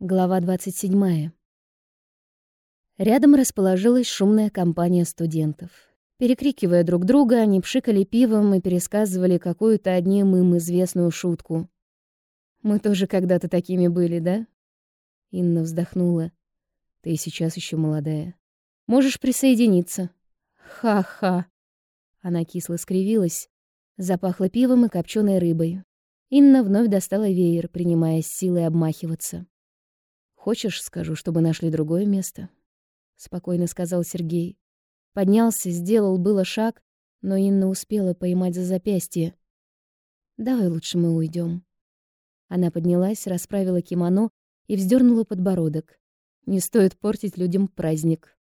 Глава 27. Рядом расположилась шумная компания студентов. Перекрикивая друг друга, они пшикали пивом и пересказывали какую-то одним им известную шутку. «Мы тоже когда-то такими были, да?» Инна вздохнула. «Ты сейчас еще молодая. Можешь присоединиться». «Ха-ха!» Она кисло скривилась, запахло пивом и копченой рыбой. Инна вновь достала веер, принимая силой обмахиваться. Хочешь, скажу, чтобы нашли другое место? спокойно сказал Сергей. Поднялся, сделал было шаг, но Инна успела поймать за запястье. Давай лучше мы уйдем. Она поднялась, расправила кимоно и вздернула подбородок. Не стоит портить людям праздник.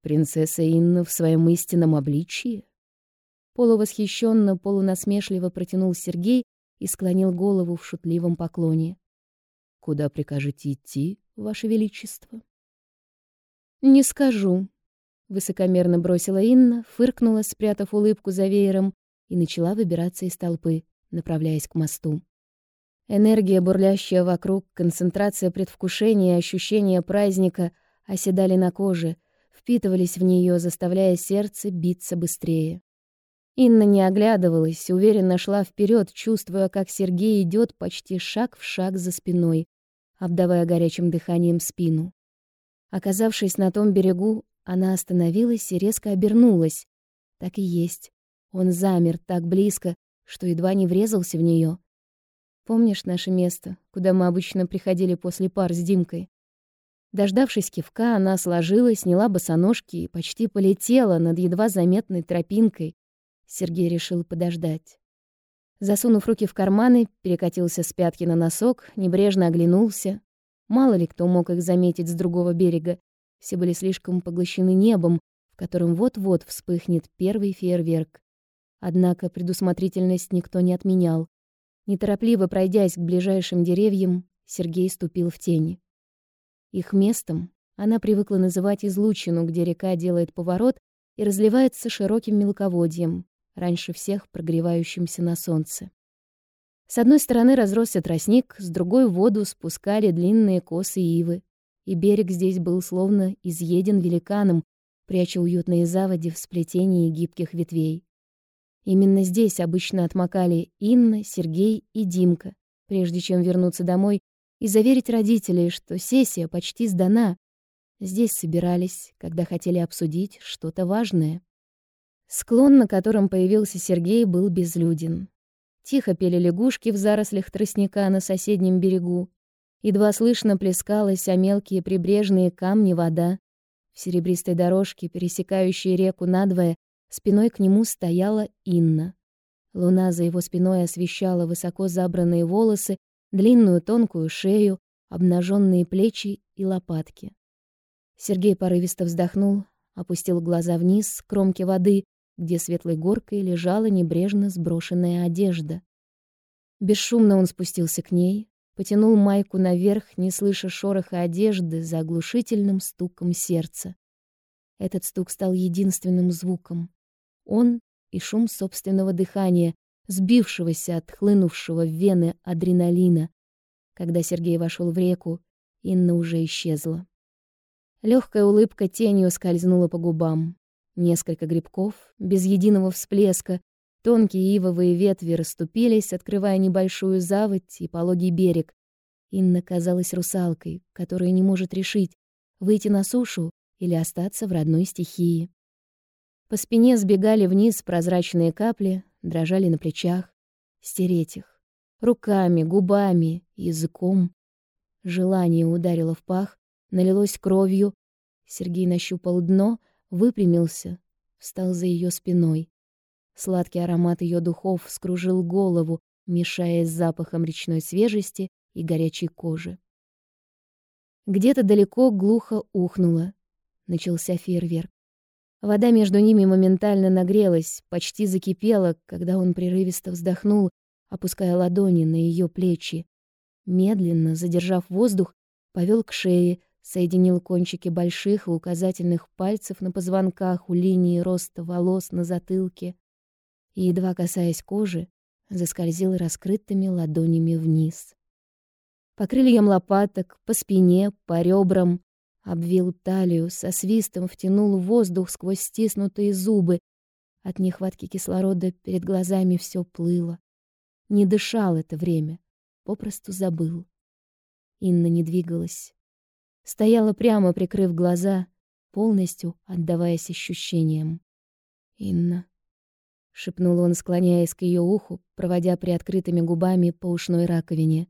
Принцесса Инна в своем истинном обличии? Полувосхищенно, полунасмешливо протянул Сергей и склонил голову в шутливом поклоне. Куда прикажете идти, ваше величество? Не скажу, высокомерно бросила Инна, фыркнула, спрятав улыбку за веером, и начала выбираться из толпы, направляясь к мосту. Энергия, бурлящая вокруг, концентрация предвкушения и ощущения праздника оседали на коже, впитывались в нее, заставляя сердце биться быстрее. Инна не оглядывалась, уверенно шла вперед, чувствуя, как Сергей идет почти шаг в шаг за спиной, обдавая горячим дыханием спину. Оказавшись на том берегу, она остановилась и резко обернулась. Так и есть. Он замер так близко, что едва не врезался в нее. Помнишь наше место, куда мы обычно приходили после пар с Димкой? Дождавшись кивка, она сложилась, сняла босоножки и почти полетела над едва заметной тропинкой. Сергей решил подождать. Засунув руки в карманы, перекатился с пятки на носок, небрежно оглянулся. Мало ли кто мог их заметить с другого берега. Все были слишком поглощены небом, в котором вот-вот вспыхнет первый фейерверк. Однако предусмотрительность никто не отменял. Неторопливо пройдясь к ближайшим деревьям, Сергей ступил в тени. Их местом она привыкла называть излучину, где река делает поворот и разливается широким мелководьем, раньше всех прогревающимся на солнце. С одной стороны разросся тростник, с другой воду спускали длинные косы ивы, и берег здесь был словно изъеден великаном, пряча уютные заводи в сплетении гибких ветвей. Именно здесь обычно отмокали Инна, Сергей и Димка, прежде чем вернуться домой и заверить родителей, что сессия почти сдана. Здесь собирались, когда хотели обсудить что-то важное. Склон, на котором появился Сергей, был безлюден. Тихо пели лягушки в зарослях тростника на соседнем берегу. Едва слышно плескалась о мелкие прибрежные камни вода. В серебристой дорожке, пересекающей реку надвое, спиной к нему стояла Инна. Луна за его спиной освещала высоко забранные волосы, длинную тонкую шею, обнаженные плечи и лопатки. Сергей порывисто вздохнул, опустил глаза вниз к кромке воды где светлой горкой лежала небрежно сброшенная одежда. Бесшумно он спустился к ней, потянул майку наверх, не слыша шороха одежды за оглушительным стуком сердца. Этот стук стал единственным звуком. Он и шум собственного дыхания, сбившегося от хлынувшего в вены адреналина. Когда Сергей вошел в реку, Инна уже исчезла. Легкая улыбка тенью скользнула по губам. Несколько грибков, без единого всплеска, тонкие ивовые ветви расступились, открывая небольшую заводь и пологий берег. Инна казалась русалкой, которая не может решить, выйти на сушу или остаться в родной стихии. По спине сбегали вниз прозрачные капли, дрожали на плечах. Стереть их. Руками, губами, языком. Желание ударило в пах, налилось кровью. Сергей нащупал дно, выпрямился, встал за ее спиной. Сладкий аромат ее духов скружил голову, мешаясь с запахом речной свежести и горячей кожи. Где-то далеко глухо ухнуло. Начался фейерверк. Вода между ними моментально нагрелась, почти закипела, когда он прерывисто вздохнул, опуская ладони на ее плечи. Медленно, задержав воздух, повел к шее, соединил кончики больших и указательных пальцев на позвонках у линии роста волос на затылке и, едва касаясь кожи, заскользил раскрытыми ладонями вниз. По крыльям лопаток, по спине, по ребрам. Обвил талию, со свистом втянул воздух сквозь стиснутые зубы. От нехватки кислорода перед глазами все плыло. Не дышал это время, попросту забыл. Инна не двигалась. Стояла прямо, прикрыв глаза, полностью отдаваясь ощущениям. «Инна», — шепнул он, склоняясь к ее уху, проводя приоткрытыми губами по ушной раковине.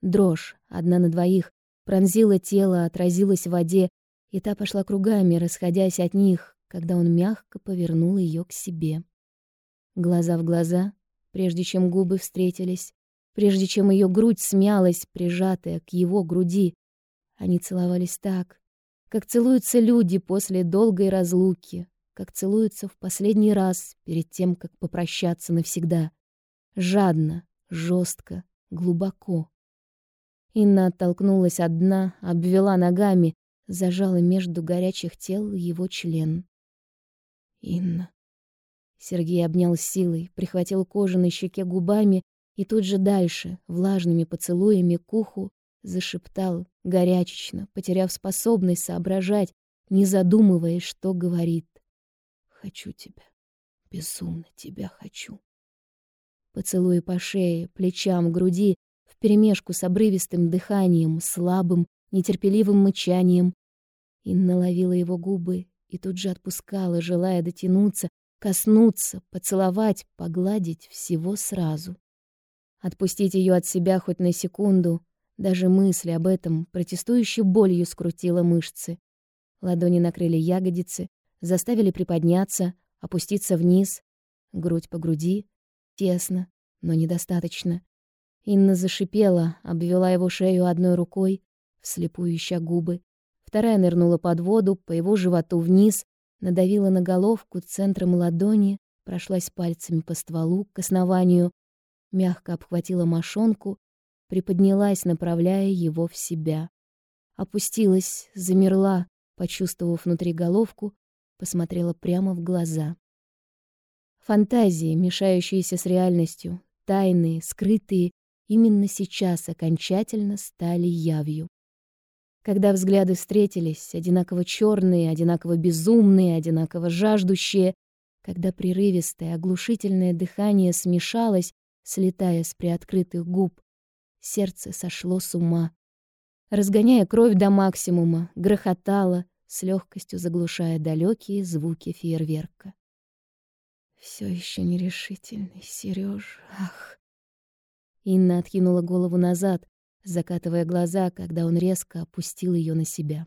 Дрожь, одна на двоих, пронзила тело, отразилась в воде, и та пошла кругами, расходясь от них, когда он мягко повернул ее к себе. Глаза в глаза, прежде чем губы встретились, прежде чем ее грудь смялась, прижатая к его груди. Они целовались так, как целуются люди после долгой разлуки, как целуются в последний раз перед тем, как попрощаться навсегда. Жадно, жестко, глубоко. Инна оттолкнулась от дна, обвела ногами, зажала между горячих тел его член. «Инна». Сергей обнял силой, прихватил кожу на щеке губами и тут же дальше, влажными поцелуями к уху, зашептал, горячечно, потеряв способность соображать, не задумываясь, что говорит. «Хочу тебя, безумно тебя хочу». Поцелуи по шее, плечам, груди, вперемешку с обрывистым дыханием, слабым, нетерпеливым мычанием. Инна ловила его губы и тут же отпускала, желая дотянуться, коснуться, поцеловать, погладить всего сразу. Отпустить ее от себя хоть на секунду, даже мысли об этом протестующей болью скрутила мышцы. Ладони накрыли ягодицы, заставили приподняться, опуститься вниз, грудь по груди, тесно, но недостаточно. Инна зашипела, обвела его шею одной рукой, вслепую ища губы. Вторая нырнула под воду, по его животу вниз, надавила на головку центром ладони, прошлась пальцами по стволу к основанию, мягко обхватила мошонку, приподнялась, направляя его в себя. Опустилась, замерла, почувствовав внутри головку, посмотрела прямо в глаза. Фантазии, мешающиеся с реальностью, тайные, скрытые, именно сейчас окончательно стали явью. Когда взгляды встретились, одинаково черные, одинаково безумные, одинаково жаждущие, когда прерывистое, оглушительное дыхание смешалось, слетая с приоткрытых губ. Сердце сошло с ума. Разгоняя кровь до максимума, грохотало, с легкостью заглушая далекие звуки фейерверка. Все еще нерешительный, Сереж, ах. Инна откинула голову назад, закатывая глаза, когда он резко опустил ее на себя.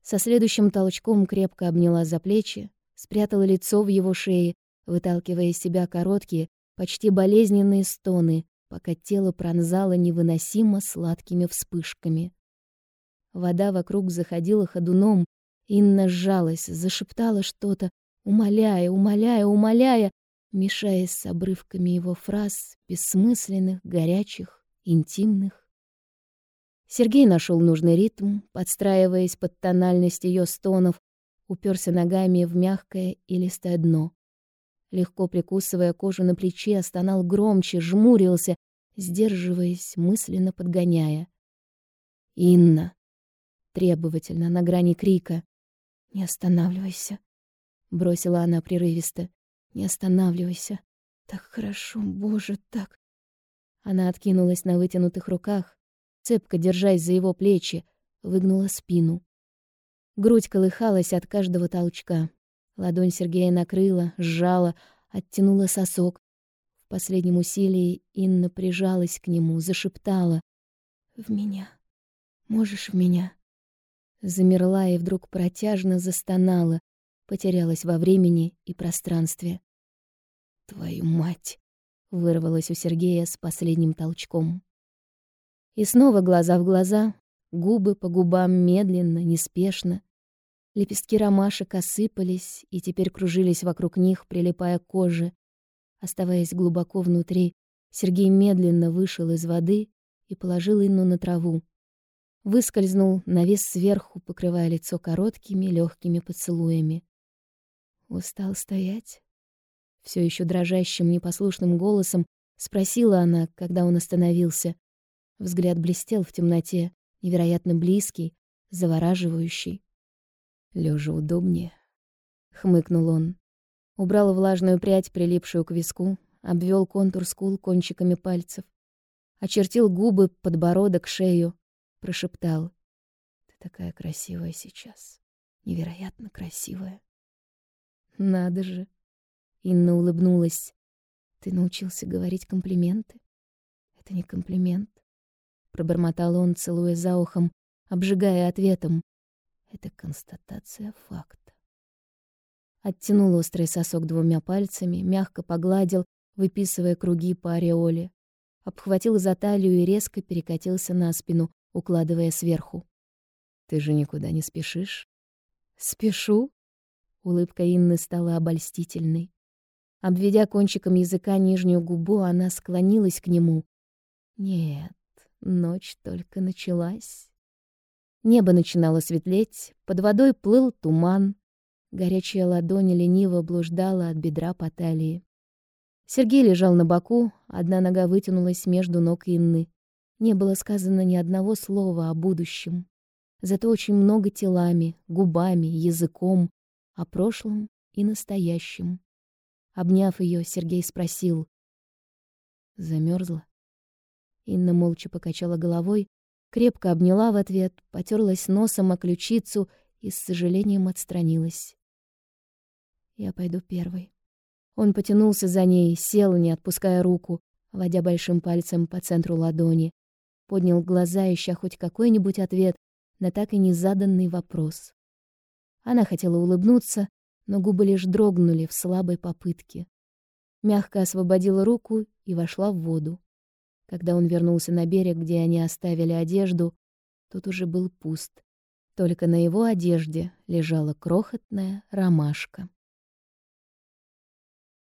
Со следующим толчком крепко обняла за плечи, спрятала лицо в его шее, выталкивая из себя короткие, почти болезненные стоны, пока тело пронзало невыносимо сладкими вспышками. Вода вокруг заходила ходуном, Инна сжалась, зашептала что-то, умоляя, умоляя, умоляя, мешаясь с обрывками его фраз, бессмысленных, горячих, интимных. Сергей нашел нужный ритм, подстраиваясь под тональность ее стонов, уперся ногами в мягкое и листое дно. Легко прикусывая кожу на плече, стонал громче, жмурился, сдерживаясь, мысленно подгоняя. «Инна!» Требовательно, на грани крика. «Не останавливайся!» Бросила она прерывисто. «Не останавливайся! Так хорошо, Боже, так...» Она откинулась на вытянутых руках, цепко держась за его плечи, выгнула спину. Грудь колыхалась от каждого толчка. Ладонь Сергея накрыла, сжала, оттянула сосок. В последнем усилии Инна прижалась к нему, зашептала. «В меня. Можешь в меня?» Замерла и вдруг протяжно застонала, потерялась во времени и пространстве. «Твою мать!» — вырвалось у Сергея с последним толчком. И снова глаза в глаза, губы по губам медленно, неспешно, Лепестки ромашек осыпались и теперь кружились вокруг них, прилипая к коже. Оставаясь глубоко внутри, Сергей медленно вышел из воды и положил Инну на траву. Выскользнул, навис сверху, покрывая лицо короткими, легкими поцелуями. Устал стоять? Все еще дрожащим, непослушным голосом спросила она, когда он остановился. Взгляд блестел в темноте, невероятно близкий, завораживающий. Лежа удобнее, хмыкнул он. Убрал влажную прядь, прилипшую к виску, обвел контур скул кончиками пальцев, очертил губы, подбородок, шею, прошептал: "Ты такая красивая сейчас, невероятно красивая". Надо же. Инна улыбнулась. Ты научился говорить комплименты? Это не комплимент, пробормотал он, целуя за ухом, обжигая ответом. Это констатация факта. Оттянул острый сосок двумя пальцами, мягко погладил, выписывая круги по ореоле. Обхватил за талию и резко перекатился на спину, укладывая сверху. «Ты же никуда не спешишь?» «Спешу?» Улыбка Инны стала обольстительной. Обведя кончиком языка нижнюю губу, она склонилась к нему. Нет, ночь только началась. Небо начинало светлеть, под водой плыл туман. Горячая ладонь лениво блуждала от бедра по талии. Сергей лежал на боку, одна нога вытянулась между ног Инны. Не было сказано ни одного слова о будущем. Зато очень много телами, губами, языком, о прошлом и настоящем. Обняв ее, Сергей спросил. Замерзла? Инна молча покачала головой, крепко обняла в ответ, потерлась носом о ключицу и с сожалением отстранилась. «Я пойду первой». Он потянулся за ней, сел, не отпуская руку, водя большим пальцем по центру ладони, поднял глаза, ища хоть какой-нибудь ответ на так и не заданный вопрос. Она хотела улыбнуться, но губы лишь дрогнули в слабой попытке. Мягко освободила руку и вошла в воду. Когда он вернулся на берег, где они оставили одежду, тот уже был пуст. Только на его одежде лежала крохотная ромашка.